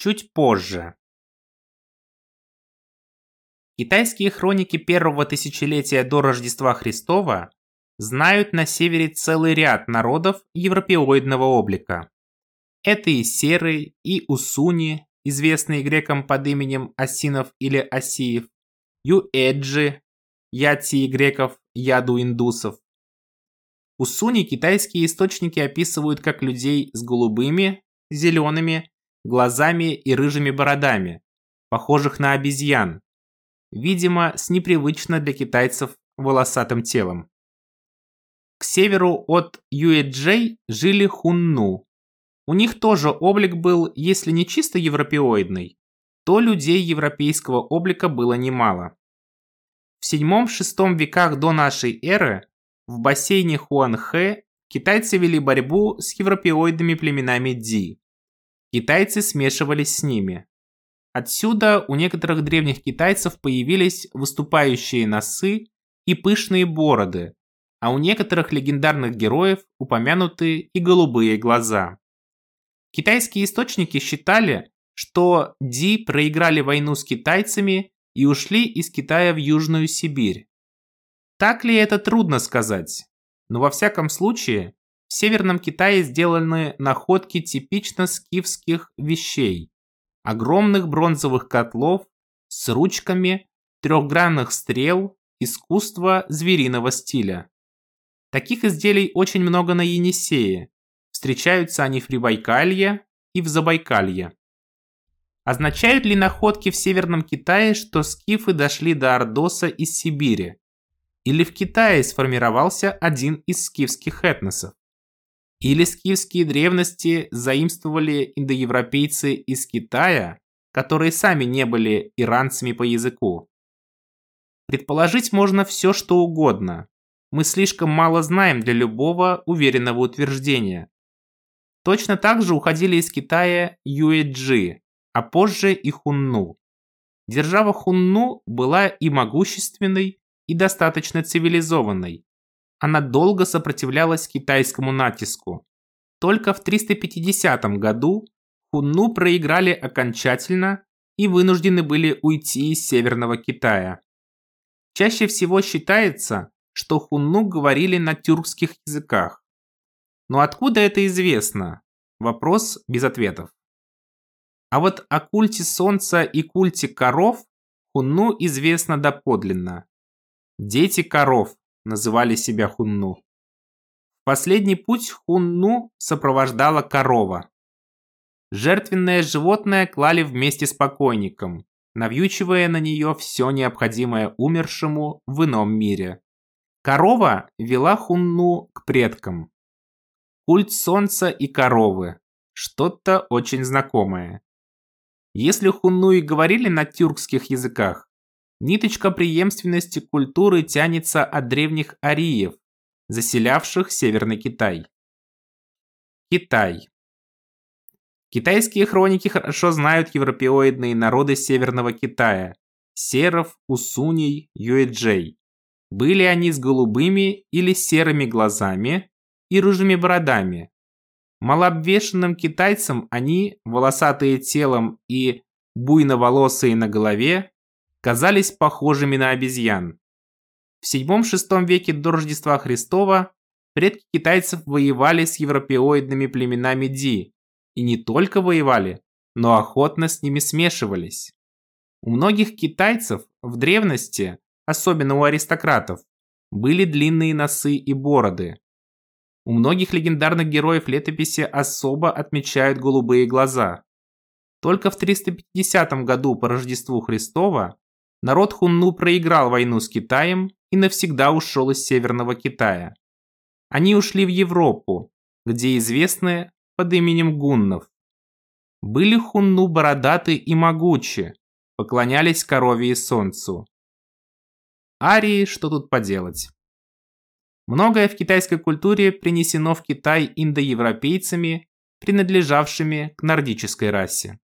чуть позже. Китайские хроники первого тысячелетия до Рождества Христова знают на севере целый ряд народов европеоидного облика. Это и серы, и усуни, известные грекам под именем Асинов или Асиев, юэджи, ятии греков, яду индусов. Усуни китайские источники описывают как людей с голубыми, зелеными, глазами и рыжими бородами, похожих на обезьян, видимо, с непривычно для китайцев волосатым телом. К северу от Юэджей жили хунну. У них тоже облик был, если не чисто европеоидный, то людей европейского облика было немало. В 7-6 веках до нашей эры в бассейне Хуанхэ китайцы вели борьбу с европеоидными племенами Ди. Китайцы смешивались с ними. Отсюда у некоторых древних китайцев появились выступающие носы и пышные бороды, а у некоторых легендарных героев упомянуты и голубые глаза. Китайские источники считали, что Ди проиграли войну с китайцами и ушли из Китая в Южную Сибирь. Так ли это трудно сказать, но во всяком случае в Северном Китае сделаны находки типично скифских вещей. Огромных бронзовых котлов с ручками, трехгранных стрел, искусства звериного стиля. Таких изделий очень много на Енисее. Встречаются они в Прибайкалье и в Забайкалье. Означают ли находки в Северном Китае, что скифы дошли до Ордоса из Сибири? Или в Китае сформировался один из скифских этносов? Или скифские древности заимствовали индоевропейцы из Китая, которые сами не были иранцами по языку? Предположить можно все, что угодно. Мы слишком мало знаем для любого уверенного утверждения. Точно так же уходили из Китая Юэджи, а позже и Хунну. Держава Хунну была и могущественной, и достаточно цивилизованной. Она долго сопротивлялась китайскому натиску. Только в 350 году Хунну проиграли окончательно и вынуждены были уйти из Северного Китая. Чаще всего считается, что хунну говорили на тюркских языках. Но откуда это известно? Вопрос без ответов. А вот о культе солнца и культе коров хунну известно доподлинно. Дети коров называли себя хунну. В последний путь хунну сопровождала корова. Жертвенное животное клали вместе с покойником, навьючивая на нее все необходимое умершему в ином мире. Корова вела хунну к предкам. Культ солнца и коровы. Что-то очень знакомое. Если хунну и говорили на тюркских языках, ниточка преемственности культуры тянется от древних ариев, заселявших Северный Китай. Китай. Китайские хроники хорошо знают европеоидные народы Северного Китая – серов, усуней, юэджей. Были они с голубыми или серыми глазами и рыжими бородами. Малообвешенным китайцам они, волосатые телом и буйноволосые на голове, казались похожими на обезьян. В 7-6 веке до Рождества Христова предки китайцев воевали с европеоидными племенами Ди, и не только воевали, но охотно с ними смешивались. У многих китайцев в древности особенно у аристократов, были длинные носы и бороды. У многих легендарных героев летописи особо отмечают голубые глаза. Только в 350 году по Рождеству Христова народ Хунну проиграл войну с Китаем и навсегда ушел из Северного Китая. Они ушли в Европу, где известны под именем гуннов. Были хунну бородаты и могучи, поклонялись корове и солнцу. Арии, что тут поделать. Многое в китайской культуре принесено в Китай индоевропейцами, принадлежавшими к нордической расе.